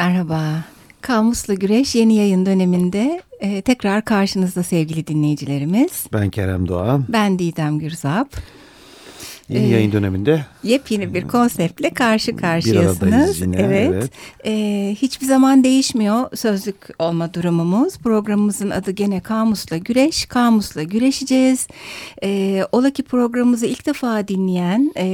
Merhaba. Kamusla Güreş yeni yayın döneminde e, tekrar karşınızda sevgili dinleyicilerimiz. Ben Kerem Doğan. Ben Didem Gürzap. Yeni ee, yayın döneminde yepyeni bir konseptle karşı karşıyasınız. Yine, evet. evet. Ee, hiçbir zaman değişmiyor sözlük olma durumumuz. Programımızın adı gene Kamus'la Güreş. Kamus'la güreşeceğiz. Ee, ola ki programımızı ilk defa dinleyen e,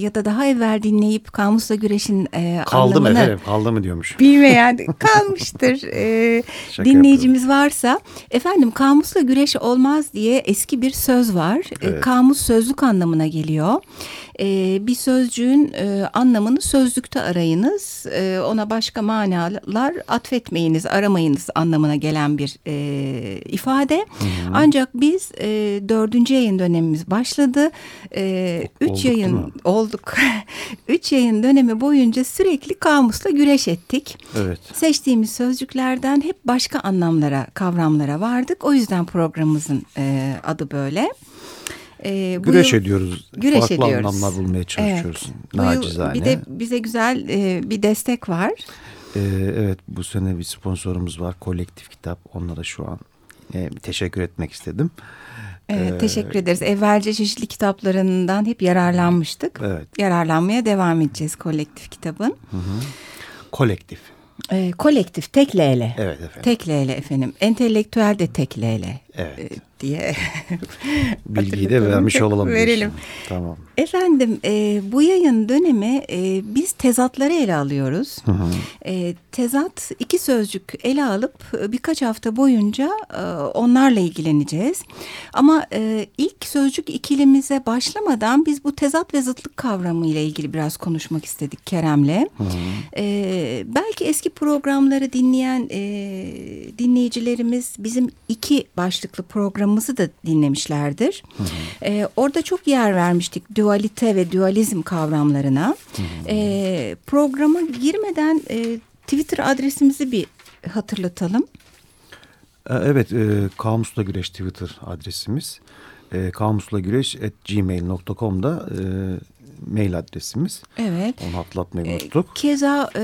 ya da daha evvel dinleyip Kamus'la Güreş'in e, kaldı anlamını... mı efendim? Kaldı mı diyormuş. Bilmeyen kalmıştır. Ee, dinleyicimiz yapıyorum. varsa efendim Kamus'la Güreş olmaz diye eski bir söz var. Evet. Kamus sözlük anlamına geliyor gerekiyor. E, bir sözcüğün e, anlamını sözlükte arayınız. E, ona başka manalar atfetmeyiniz, aramayınız anlamına gelen bir e, ifade. Hı -hı. Ancak biz e, dördüncü yayın dönemimiz başladı. E, üç olduk yayın olduk. üç yayın dönemi boyunca sürekli kamusla güreş ettik. Evet. Seçtiğimiz sözcüklerden hep başka anlamlara, kavramlara vardık. O yüzden programımızın e, adı böyle. E, güreş yıl, ediyoruz. Güreş Farklı ediyoruz. anlamlar bulmaya çalışıyoruz. Evet. Nacizane. Bir de bize güzel e, bir destek var. E, evet bu sene bir sponsorumuz var. Kolektif Kitap. Onlara şu an e, teşekkür etmek istedim. Evet, ee, teşekkür ederiz. Evvelce çeşitli kitaplarından hep yararlanmıştık. Evet. Yararlanmaya devam edeceğiz kolektif kitabın. Hı hı. Kolektif. E, kolektif tek L'yle. Evet efendim. Tek L'yle efendim. Entelektüel de tek L'yle. Evet. E, diye. Bilgiyi de vermiş olalım. Verelim. Diyorsun. Tamam. Efendim e, bu yayın dönemi e, biz tezatları ele alıyoruz. Hı hı. E, tezat iki sözcük ele alıp e, birkaç hafta boyunca e, onlarla ilgileneceğiz. Ama e, ilk sözcük ikilimize başlamadan biz bu tezat ve zıtlık kavramı ile ilgili biraz konuşmak istedik Kerem'le. E, belki eski programları dinleyen e, dinleyicilerimiz bizim iki başlıklı programımızı da dinlemişlerdir. Hı hı. E, orada çok yer vermiştik dualite ve dualizm kavramlarına. Hı hı. E, programa girmeden e, Twitter adresimizi bir hatırlatalım. E, evet, e, Kamusla Güreş Twitter adresimiz. E, kamuslagüreş.gmail.com'da e, mail adresimiz. Evet. Onu hatırlatmayı e, unuttuk. Keza e,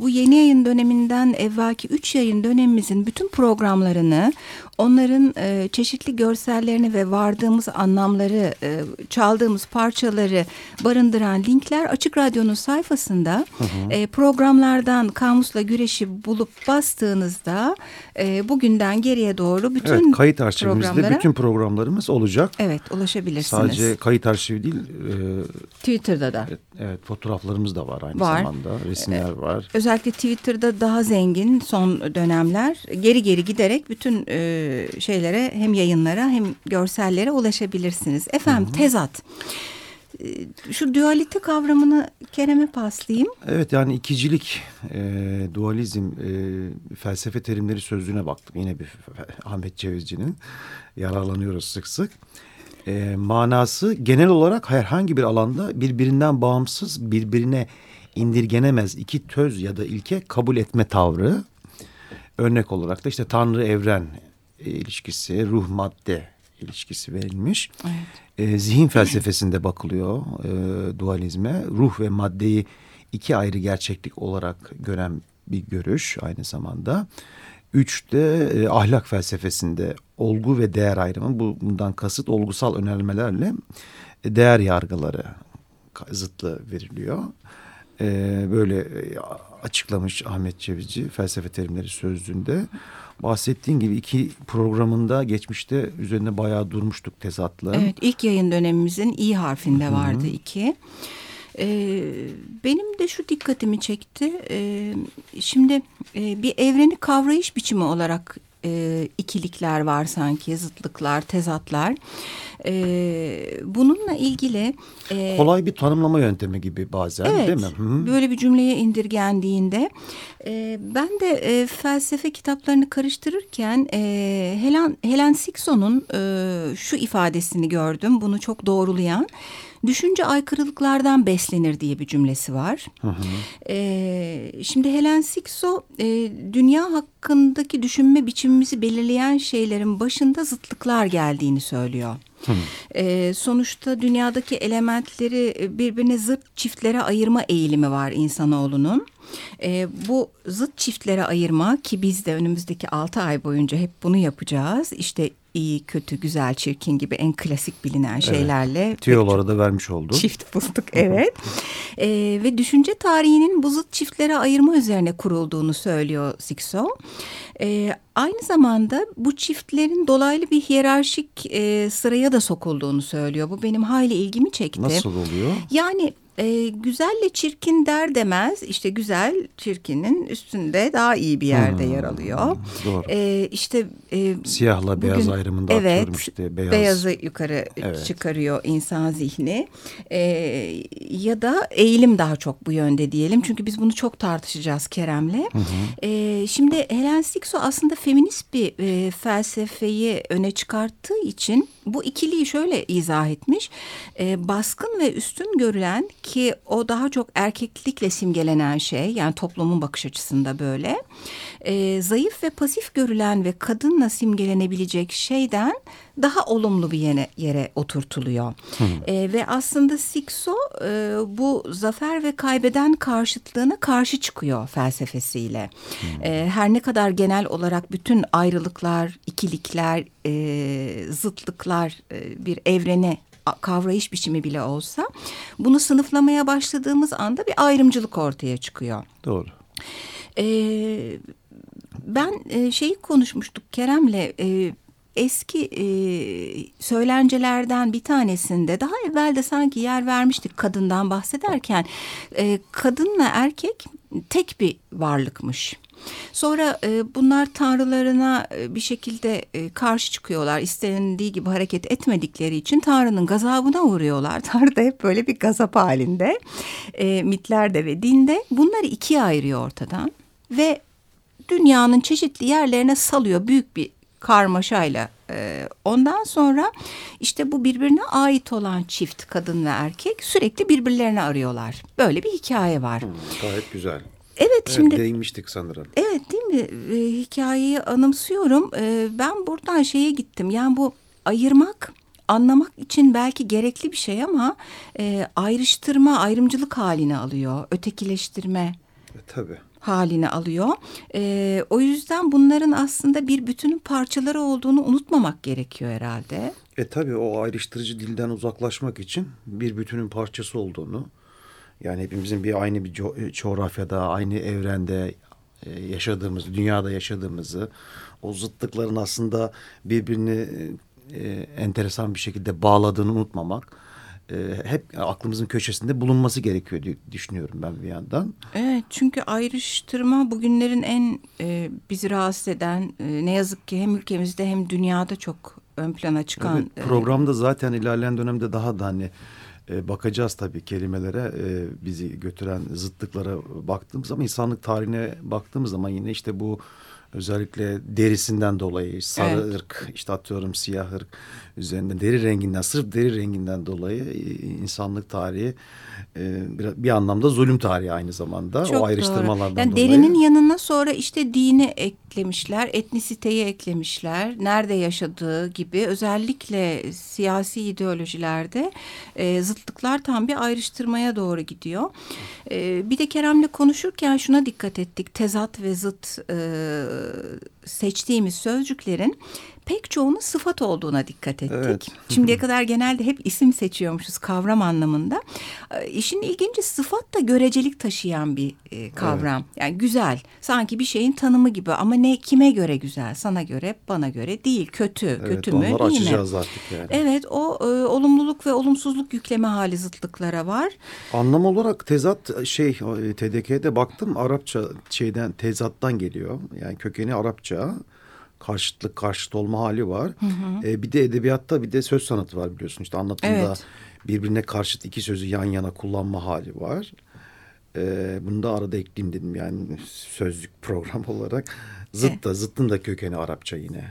bu yeni yayın döneminden evvelki üç yayın dönemimizin bütün programlarını onların e, çeşitli görsellerini ve vardığımız anlamları, e, çaldığımız parçaları barındıran linkler Açık Radyo'nun sayfasında hı hı. E, programlardan Kamusla Güreş'i bulup bastığınızda e, bugünden geriye doğru bütün evet, kayıt arşivimizde bütün programlarımız olacak. Evet, ulaşabilirsiniz. Sadece kayıt arşivi değil. E, Twitter'da da. Evet, evet, fotoğraflarımız da var aynı var. zamanda, resimler e, var. Özellikle Twitter'da daha zengin son dönemler. Geri geri giderek bütün e, şeylere hem yayınlara hem görsellere ulaşabilirsiniz. Efendim hı hı. tezat. Ee, şu dualite kavramını Kerem'e paslayayım. Evet yani ikicilik, e, dualizm, e, felsefe terimleri sözlüğüne baktım. Yine bir Ahmet Cevizci'nin yararlanıyoruz sık sık. E, manası genel olarak herhangi bir alanda birbirinden bağımsız, birbirine indirgenemez iki töz ya da ilke kabul etme tavrı. Örnek olarak da işte Tanrı evren ilişkisi, ruh madde ilişkisi verilmiş. Evet. E, zihin felsefesinde bakılıyor e, dualizme. Ruh ve maddeyi iki ayrı gerçeklik olarak gören bir görüş aynı zamanda. Üçte e, ahlak felsefesinde olgu ve değer ayrımı bu bundan kasıt olgusal önermelerle e, değer yargıları zıtlı veriliyor. E, böyle e, açıklamış Ahmet Cevizci felsefe terimleri sözlüğünde bahsettiğin gibi iki programında geçmişte üzerine bayağı durmuştuk tezatla. Evet ilk yayın dönemimizin i harfinde vardı Hı -hı. iki. Ee, benim de şu dikkatimi çekti. Ee, şimdi e, bir evreni kavrayış biçimi olarak e, ikilikler var sanki, zıtlıklar, tezatlar. E, bununla ilgili... E, Kolay bir tanımlama yöntemi gibi bazen evet, değil mi? Hı -hı. Böyle bir cümleye indirgendiğinde... E, ben de e, felsefe kitaplarını karıştırırken e, Helen, Helen Sixon'un e, şu ifadesini gördüm. Bunu çok doğrulayan düşünce aykırılıklardan beslenir diye bir cümlesi var. Hı hı. E, şimdi Helen Sixo e, dünya hakkındaki düşünme biçimimizi belirleyen şeylerin başında zıtlıklar geldiğini söylüyor. E, sonuçta dünyadaki elementleri birbirine zıt çiftlere ayırma eğilimi var insanoğlunun. E, bu zıt çiftlere ayırma ki biz de önümüzdeki altı ay boyunca hep bunu yapacağız. İşte iyi, kötü, güzel, çirkin gibi en klasik bilinen şeylerle. Evet. Tiyoları da vermiş oldu. Çift bulduk evet. e, ve düşünce tarihinin bu zıt çiftlere ayırma üzerine kurulduğunu söylüyor Sikso. E, aynı zamanda bu çiftlerin dolaylı bir hiyerarşik e, sıraya da sokulduğunu söylüyor. Bu benim hayli ilgimi çekti. Nasıl oluyor? Yani e, güzelle çirkin der demez işte güzel çirkinin üstünde daha iyi bir yerde hmm, yer alıyor. Doğru. E, işte e, siyahla bugün, beyaz ayrımında evet, işte beyaz. Beyazı yukarı evet. çıkarıyor insan zihni e, ya da eğilim daha çok bu yönde diyelim çünkü biz bunu çok tartışacağız Kerem'le. E, şimdi Helen Sixo aslında feminist bir e, felsefeyi öne çıkarttığı için bu ikiliyi şöyle izah etmiş. E, baskın ve üstün görülen ki o daha çok erkeklikle simgelenen şey yani toplumun bakış açısında böyle. E, zayıf ve pasif görülen ve kadınla simgelenebilecek şeyden daha olumlu bir yere, yere oturtuluyor. E, ve aslında Sikso e, bu zafer ve kaybeden karşıtlığına karşı çıkıyor felsefesiyle. E, her ne kadar genel olarak bütün ayrılıklar, ikilikler, e, zıtlıklar e, bir evrene kavrayış biçimi bile olsa bunu sınıflamaya başladığımız anda bir ayrımcılık ortaya çıkıyor. Doğru. Ee, ben e, şeyi konuşmuştuk Kerem'le e, eski e, söylencelerden bir tanesinde daha evvel de sanki yer vermiştik kadından bahsederken e, kadınla erkek tek bir varlıkmış. Sonra e, bunlar tanrılarına e, bir şekilde e, karşı çıkıyorlar. İstenildiği gibi hareket etmedikleri için Tanrı'nın gazabına uğruyorlar. Tanrı da hep böyle bir gazap halinde. E, mitlerde ve dinde bunları ikiye ayırıyor ortadan. Ve dünyanın çeşitli yerlerine salıyor büyük bir karmaşayla. E, ondan sonra işte bu birbirine ait olan çift kadın ve erkek sürekli birbirlerini arıyorlar. Böyle bir hikaye var. Hmm, gayet güzel. Evet, evet şimdi değinmiştik sanırım. Evet değil mi? E, hikayeyi anımsıyorum. E, ben buradan şeye gittim. Yani bu ayırmak anlamak için belki gerekli bir şey ama e, ayrıştırma, ayrımcılık haline alıyor. Ötekileştirme. E, tabii halini alıyor. E, o yüzden bunların aslında bir bütünün parçaları olduğunu unutmamak gerekiyor herhalde. E tabii o ayrıştırıcı dilden uzaklaşmak için bir bütünün parçası olduğunu yani hepimizin bir aynı bir co e, coğrafyada, aynı evrende e, yaşadığımız, dünyada yaşadığımızı, o zıtlıkların aslında birbirini e, enteresan bir şekilde bağladığını unutmamak hep aklımızın köşesinde bulunması gerekiyor diye düşünüyorum ben bir yandan. Evet çünkü ayrıştırma bugünlerin en e, bizi rahatsız eden e, ne yazık ki hem ülkemizde hem dünyada çok ön plana çıkan. Evet, programda zaten ilerleyen dönemde daha da hani e, bakacağız tabii kelimelere e, bizi götüren zıtlıklara baktığımız zaman insanlık tarihine baktığımız zaman yine işte bu özellikle derisinden dolayı sarı evet. ırk işte atıyorum siyah ırk üzerinde deri renginden sırf deri renginden dolayı e, insanlık tarihi e, bir, bir anlamda zulüm tarihi aynı zamanda Çok o ayrıştırmalardan yani dolayı. Derinin yanına sonra işte dini eklemişler, etnisiteyi eklemişler, nerede yaşadığı gibi özellikle siyasi ideolojilerde e, zıtlıklar tam bir ayrıştırmaya doğru gidiyor. E, bir de Kerem'le konuşurken şuna dikkat ettik. Tezat ve zıt e, seçtiğimiz sözcüklerin pek çoğunun sıfat olduğuna dikkat ettik. Evet. Şimdiye kadar genelde hep isim seçiyormuşuz kavram anlamında. E, işin ilginci sıfat da görecelik taşıyan bir e, kavram. Evet. Yani güzel, sanki bir şeyin tanımı gibi ama ne kime göre güzel? Sana göre, bana göre değil. Kötü, evet, kötü mü, iyi açacağız mi? artık yani. Evet, o e, olumluluk ve olumsuzluk yükleme hali zıtlıklara var. Anlam olarak tezat şey TDK'de baktım Arapça şeyden tezattan geliyor. Yani kökeni Arapça karşıtlık karşıt olma hali var. Hı hı. E, bir de edebiyatta bir de söz sanatı var biliyorsun işte anlatımda evet. birbirine karşıt iki sözü yan yana kullanma hali var. E, bunu da arada ekleyeyim dedim yani sözlük program olarak. Zıt da zıttın da kökeni Arapça yine.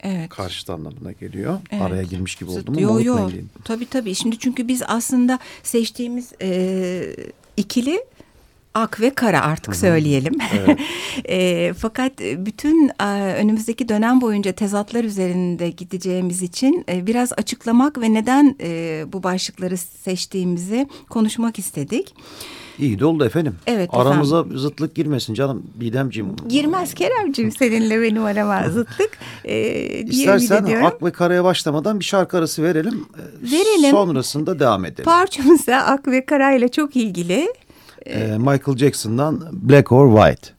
Evet. Karşıt anlamına geliyor. Evet. Araya girmiş gibi oldum ama yo, yo. Tabii tabii. Şimdi çünkü biz aslında seçtiğimiz e, ikili ak ve kara artık Hı-hı. söyleyelim. Evet. e, fakat bütün e, önümüzdeki dönem boyunca tezatlar üzerinde gideceğimiz için e, biraz açıklamak ve neden e, bu başlıkları seçtiğimizi konuşmak istedik. İyi de oldu efendim. Evet Aramıza efendim. zıtlık girmesin canım Didemciğim. Girmez Keremciğim seninle benim arama zıtlık. Ee, İstersen Ak ve Kara'ya başlamadan bir şarkı arası verelim. Verelim. Sonrasında devam edelim. Parçamız da Ak ve Kara ile çok ilgili. Ee, Michael Jackson'dan Black or White.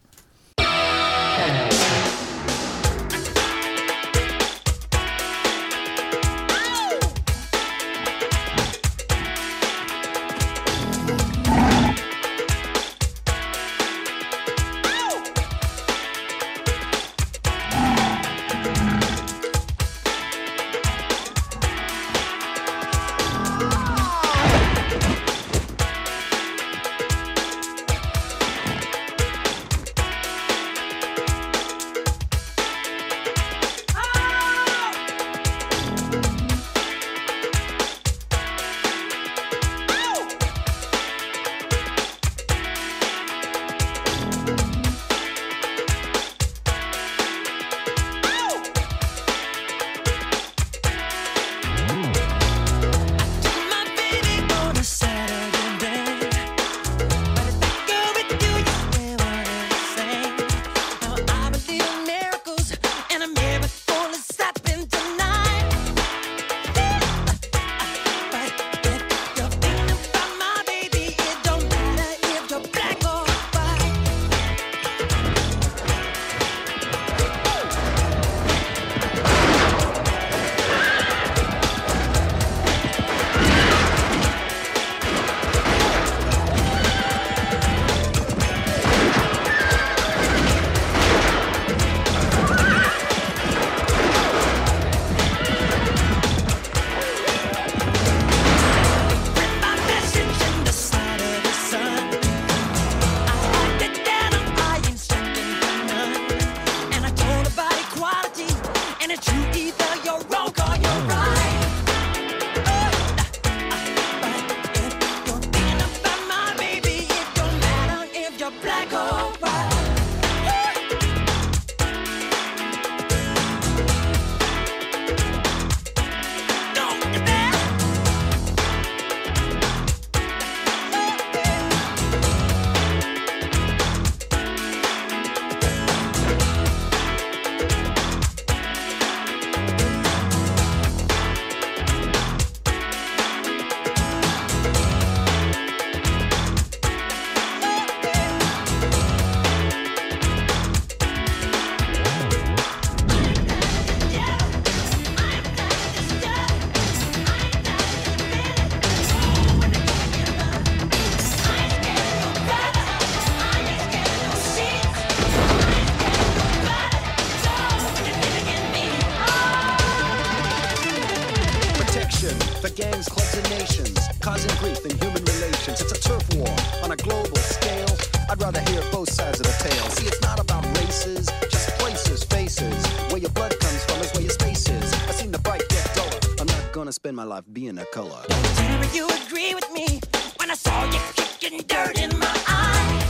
rather hear both sides of the tale. See, it's not about races, just places, faces. Where your blood comes from is where your space is. I've seen the bright get duller. I'm not gonna spend my life being a color. Tanner, you agree with me when I saw you kicking dirt in my eye.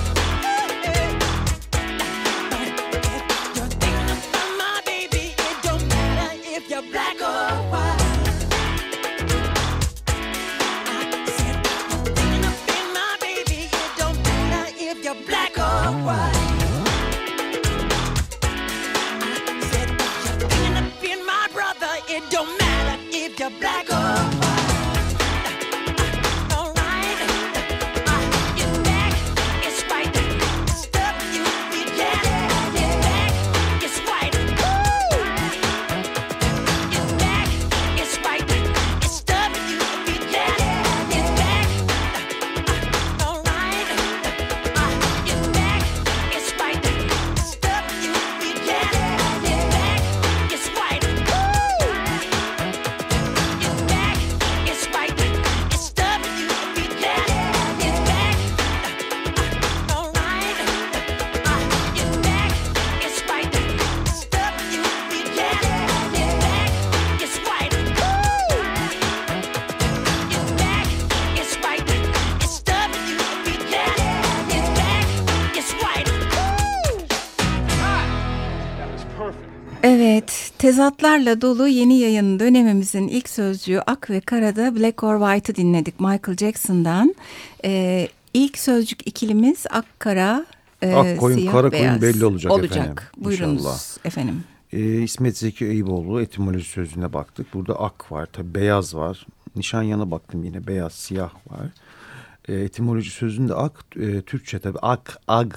Evet, tezatlarla dolu yeni yayın dönemimizin ilk sözcüğü Ak ve Kara'da Black or White'ı dinledik Michael Jackson'dan. Ee, ilk sözcük ikilimiz Ak, Kara, e, Ak koyun, siyah, kara beyaz. koyun belli olacak, olacak. efendim. Buyurunuz İnşallah. efendim. Ee, İsmet Zeki Eyüboğlu etimoloji sözüne baktık. Burada ak var, tabi beyaz var. Nişanyana baktım yine beyaz, siyah var. Ee, etimoloji sözünde ak, e, Türkçe tabi ak, ag,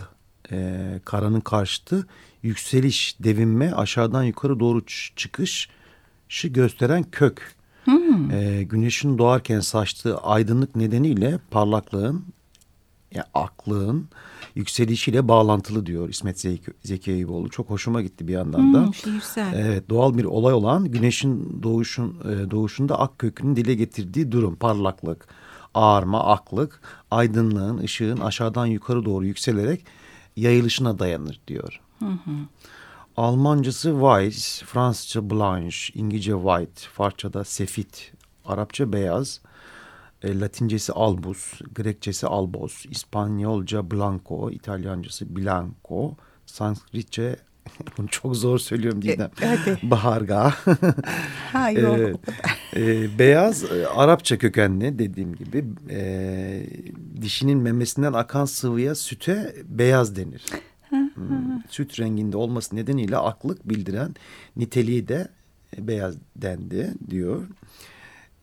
e, karanın karşıtı yükseliş, devinme, aşağıdan yukarı doğru çıkışı gösteren kök. Hmm. E, güneşin doğarken saçtığı aydınlık nedeniyle parlaklığın, yani aklığın yükselişiyle bağlantılı diyor İsmet Zeki, Zeki Eyüboğlu. Çok hoşuma gitti bir yandan da. Hmm, şiirsel. Evet, doğal bir olay olan güneşin doğuşun e, doğuşunda ak kökünün dile getirdiği durum, parlaklık, ağarma, aklık, aydınlığın, ışığın aşağıdan yukarı doğru yükselerek yayılışına dayanır diyor. Hı hı. Almancası Weiss, Fransızca Blanche, İngilizce White, Farsçada Sefit, Arapça beyaz, e, Latincesi albus, Grekçesi albos, İspanyolca blanco, İtalyancası bianco, Sanskritçe bunu çok zor söylüyorum Didem. E, hadi. Baharga. ha yok. e, e, beyaz e, Arapça kökenli dediğim gibi e, dişinin memesinden akan sıvıya süte beyaz denir. Hmm, süt renginde olması nedeniyle aklık bildiren niteliği de beyaz dendi diyor.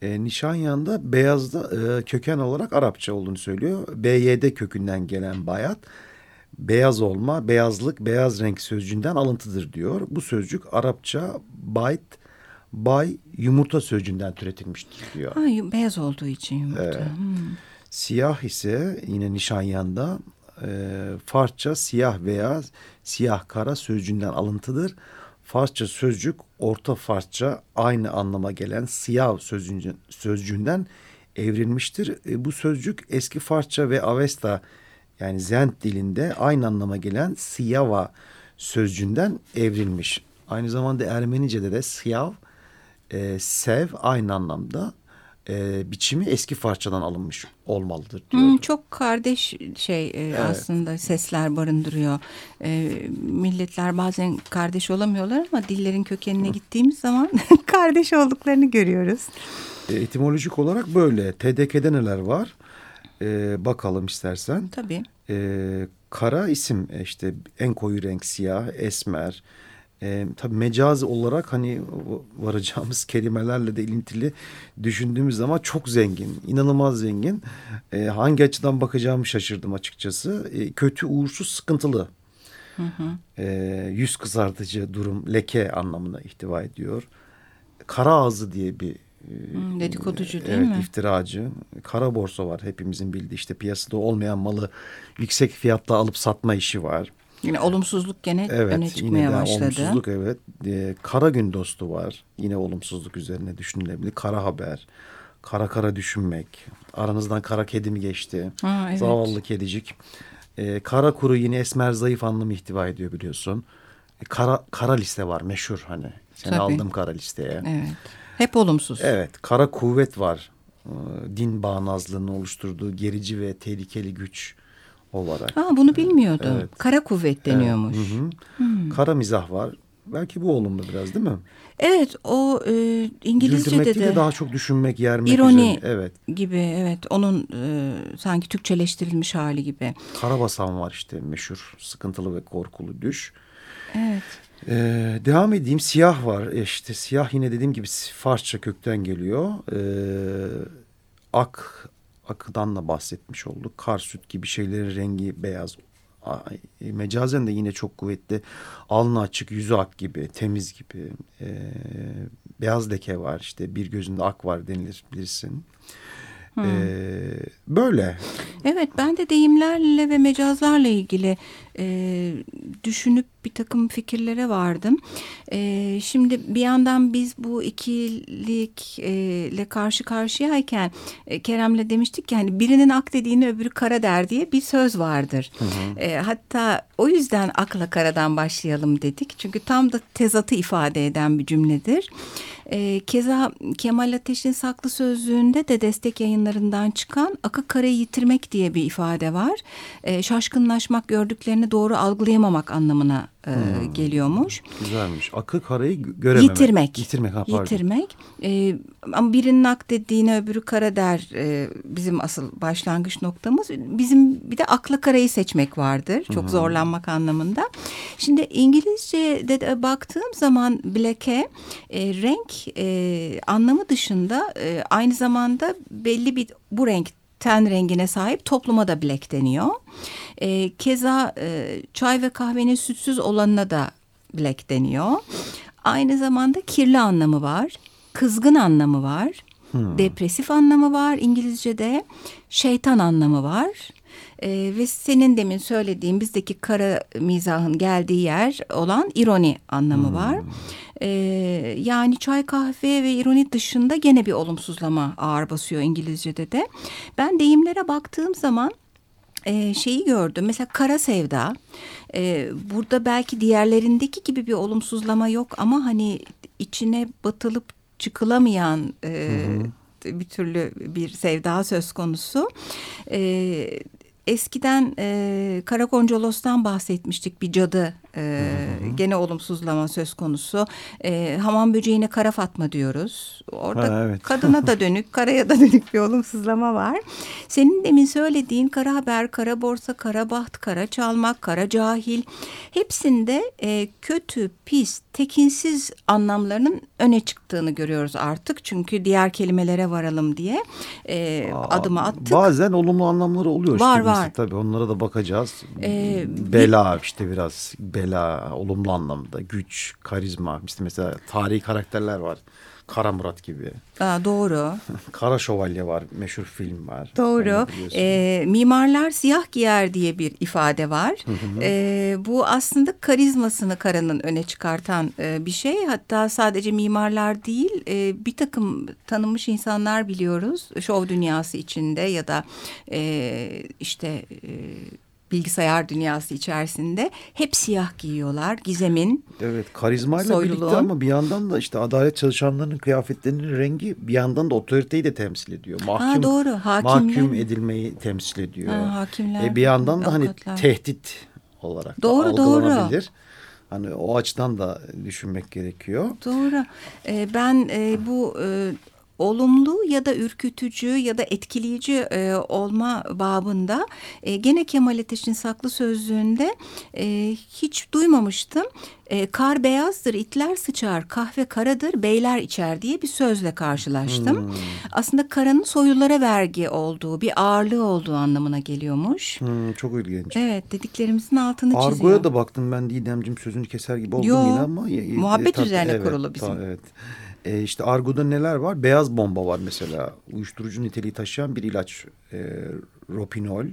E, Nişanyan'da beyazda e, köken olarak Arapça olduğunu söylüyor. BYD kökünden gelen bayat beyaz olma, beyazlık, beyaz renk sözcüğünden alıntıdır diyor. Bu sözcük Arapça bayt, bay, yumurta sözcüğünden türetilmiştir diyor. Ha, beyaz olduğu için yumurta. Evet. Hmm. Siyah ise yine Nişanyan'da e, Farsça siyah veya siyah kara sözcüğünden alıntıdır. Farsça sözcük Orta Farsça aynı anlama gelen siyah sözcüğünden evrilmiştir. E, bu sözcük eski Farsça ve Avesta yani Zend dilinde aynı anlama gelen siyava sözcüğünden evrilmiş. Aynı zamanda Ermenice'de de siyav, e, sev aynı anlamda e, biçimi eski Farsçadan alınmış olmalıdır diyor. Hmm, çok kardeş şey e, evet. aslında sesler barındırıyor. E, milletler bazen kardeş olamıyorlar ama dillerin kökenine gittiğimiz zaman kardeş olduklarını görüyoruz. E, etimolojik olarak böyle. TDK'de neler var? E, bakalım istersen. Tabii. E, kara isim e, işte en koyu renk siyah, esmer, e, tabii mecaz olarak hani varacağımız kelimelerle de ilintili düşündüğümüz zaman çok zengin, inanılmaz zengin. E, hangi açıdan bakacağımı şaşırdım açıkçası. E, kötü, uğursuz, sıkıntılı. Hı hı. E, yüz kızartıcı durum, leke anlamına ihtiva ediyor. Kara ağzı diye bir Hmm, dedikoducu değil evet, mi? İftiracı. Kara borsa var hepimizin bildiği işte piyasada olmayan malı yüksek fiyatla alıp satma işi var. Yine olumsuzluk gene evet, öne çıkmaya yine başladı. Olumsuzluk evet. Ee, kara gün dostu var. Yine olumsuzluk üzerine düşünülebilir. Kara haber. Kara kara düşünmek. Aranızdan kara kedi mi geçti? Ha, evet. Zavallı kedicik. Ee, kara kuru yine esmer zayıf anlamı ihtiva ediyor biliyorsun. Ee, kara, kara liste var meşhur hani. Seni Tabii. aldım kara listeye. Evet. Hep olumsuz. Evet. Kara kuvvet var. Ee, din bağnazlığını oluşturduğu gerici ve tehlikeli güç olarak. Ha, bunu bilmiyordum. Evet. Kara kuvvet deniyormuş. Evet. Hı -hı. Hmm. Kara mizah var. Belki bu olumlu biraz değil mi? Evet o e, İngilizce'de de, de daha çok düşünmek, yermek ironi üzerine. Evet. gibi evet onun e, sanki Türkçeleştirilmiş hali gibi. Karabasan var işte meşhur sıkıntılı ve korkulu düş. Evet. Ee, devam edeyim siyah var e, işte siyah yine dediğim gibi Farsça kökten geliyor. Ee, ak akıdan da bahsetmiş olduk. Kar süt gibi şeylerin rengi beyaz. E, mecazen de yine çok kuvvetli. Alnı açık, yüzü ak gibi, temiz gibi. E, beyaz leke var işte bir gözünde ak var denilir bilirsin. Ee, böyle. Evet ben de deyimlerle ve mecazlarla ilgili e, düşünüp bir takım fikirlere vardım. E, şimdi bir yandan biz bu ikilikle karşı karşıyayken e, Kerem'le demiştik ki hani birinin ak dediğini öbürü kara der diye bir söz vardır. Hı hı. E, hatta o yüzden akla karadan başlayalım dedik. Çünkü tam da tezatı ifade eden bir cümledir. E, keza Kemal Ateş'in saklı sözlüğünde de destek yayınlarından çıkan akı karayı yitirmek diye bir ifade var. E, şaşkınlaşmak gördüklerini doğru algılayamamak anlamına e, hmm. geliyormuş. Güzelmiş. Akı karayı görememek. Yitirmek. Yitirmek. Ha, pardon. Yitirmek. E, ama birinin ak dediğine öbürü kara der e, bizim asıl başlangıç noktamız. Bizim bir de akla karayı seçmek vardır. Çok hmm. zorlanmak anlamında. Şimdi İngilizce'de de baktığım zaman black'e e, renk e, anlamı dışında e, aynı zamanda belli bir bu renk ten rengine sahip topluma da black deniyor. E, keza e, çay ve kahvenin sütsüz olanına da black deniyor. Aynı zamanda kirli anlamı var. Kızgın anlamı var. Hmm. Depresif anlamı var İngilizce'de. Şeytan anlamı var. Ee, ve senin demin söylediğin bizdeki kara mizahın geldiği yer olan ironi anlamı hmm. var. Ee, yani çay kahve ve ironi dışında gene bir olumsuzlama ağır basıyor İngilizce'de de. Ben deyimlere baktığım zaman e, şeyi gördüm. Mesela kara sevda. E, burada belki diğerlerindeki gibi bir olumsuzlama yok ama hani içine batılıp çıkılamayan e, hı hı. bir türlü bir sevda söz konusu. E, eskiden e, Karakoncolos'tan bahsetmiştik bir cadı e, gene olumsuzlama söz konusu. E, hamam böceğine kara fatma diyoruz. Orada ha, evet. kadına da dönük, karaya da dönük bir olumsuzlama var. Senin demin söylediğin kara haber, kara borsa, kara baht, kara çalmak, kara cahil hepsinde e, kötü, pis, tekinsiz anlamlarının öne çıktığını görüyoruz artık. Çünkü diğer kelimelere varalım diye e, Aa, adımı attık. Bazen olumlu anlamları oluyor. Var işte var. Tabii onlara da bakacağız. Ee, Bela işte biraz bela bela, olumlu anlamda güç, karizma. İşte mesela tarihi karakterler var. Kara Murat gibi. Aa, doğru. Kara Şövalye var. Meşhur film var. Doğru. E, mimarlar siyah giyer diye bir ifade var. Hı hı. E, bu aslında karizmasını karanın öne çıkartan e, bir şey. Hatta sadece mimarlar değil e, bir takım tanınmış insanlar biliyoruz. Şov dünyası içinde ya da e, işte... E, bilgisayar dünyası içerisinde hep siyah giyiyorlar. Gizem'in Evet karizmayla soyluluğun. birlikte ama bir yandan da işte adalet çalışanlarının kıyafetlerinin rengi bir yandan da otoriteyi de temsil ediyor. Mahkum, ha, doğru. Hakimler. Mahkum edilmeyi temsil ediyor. Ha, hakimler. E, bir yandan da hani tehdit olarak doğru, da algılanabilir. Doğru. Hani o açıdan da düşünmek gerekiyor. Doğru. Ee, ben e, bu e, olumlu ya da ürkütücü ya da etkileyici e, olma babında e, gene Kemal Ateş'in saklı sözlüğünde e, hiç duymamıştım. E, kar beyazdır, itler sıçar, kahve karadır, beyler içer diye bir sözle karşılaştım. Hmm. Aslında karanın soylulara vergi olduğu, bir ağırlığı olduğu anlamına geliyormuş. Hmm, çok ilginç. Evet, dediklerimizin altını Argo'ya çiziyor. Argo'ya da baktım ben Didemciğim sözünü keser gibi oldum Yo, yine ama. Muhabbet e, üzerine evet, kurulu bizim. Ta, evet. E, işte argoda neler var? Beyaz bomba var mesela. Uyuşturucu niteliği taşıyan bir ilaç. E, ropinol.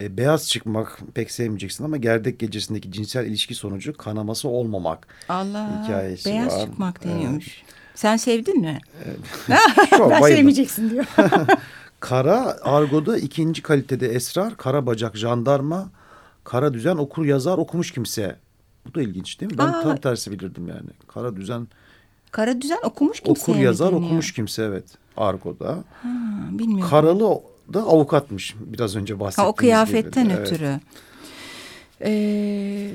E, beyaz çıkmak pek sevmeyeceksin ama gerdek gecesindeki cinsel ilişki sonucu kanaması olmamak Allah, hikayesi beyaz var. çıkmak deniyormuş. Evet. Sen sevdin mi? Evet. ben bayıldım. sevmeyeceksin diyor. kara argoda ikinci kalitede esrar, kara bacak jandarma, kara düzen okur yazar okumuş kimse. Bu da ilginç değil mi? Ben Aa, tam tersi bilirdim yani. Kara düzen Kara düzen okumuş kimse. Okur yazar deniyor? okumuş kimse evet. Argo'da. Ha, bilmiyorum. Karalı da avukatmış biraz önce bahsettiğimiz ha, O kıyafetten gibi. ötürü. Evet. Ee,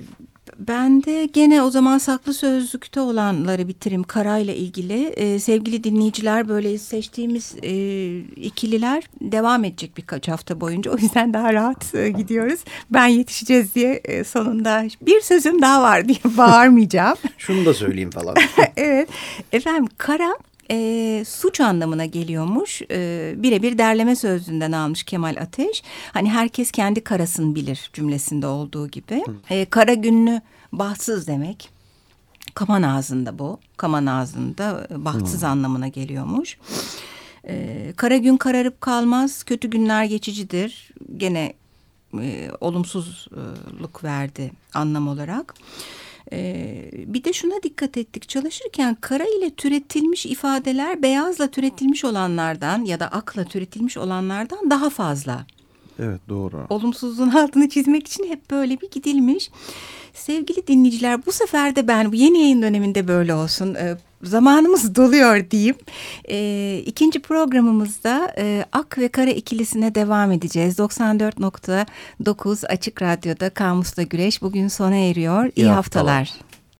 ben de gene o zaman saklı sözlükte olanları bitireyim karayla ilgili. Ee, sevgili dinleyiciler böyle seçtiğimiz e, ikililer devam edecek birkaç hafta boyunca. O yüzden daha rahat e, gidiyoruz. Ben yetişeceğiz diye e, sonunda bir sözüm daha var diye bağırmayacağım. Şunu da söyleyeyim falan. evet efendim kara e, suç anlamına geliyormuş. E, Birebir derleme sözlüğünden almış Kemal Ateş. Hani herkes kendi karasını bilir cümlesinde olduğu gibi. E, kara günlü bahtsız demek. Kaman ağzında bu. Kaman ağzında bahtsız hmm. anlamına geliyormuş. E, kara gün kararıp kalmaz. Kötü günler geçicidir. Gene e, olumsuzluk verdi anlam olarak. Ee, bir de şuna dikkat ettik çalışırken kara ile türetilmiş ifadeler beyazla türetilmiş olanlardan ya da akla türetilmiş olanlardan daha fazla. Evet doğru. Olumsuzluğun altını çizmek için hep böyle bir gidilmiş. Sevgili dinleyiciler bu sefer de ben bu yeni yayın döneminde böyle olsun. Zamanımız doluyor diyeyim. E, ikinci programımızda e, Ak ve Kara ikilisine devam edeceğiz. 94.9 Açık Radyo'da Kamusla Güreş bugün sona eriyor. İyi, İyi haftalar. haftalar.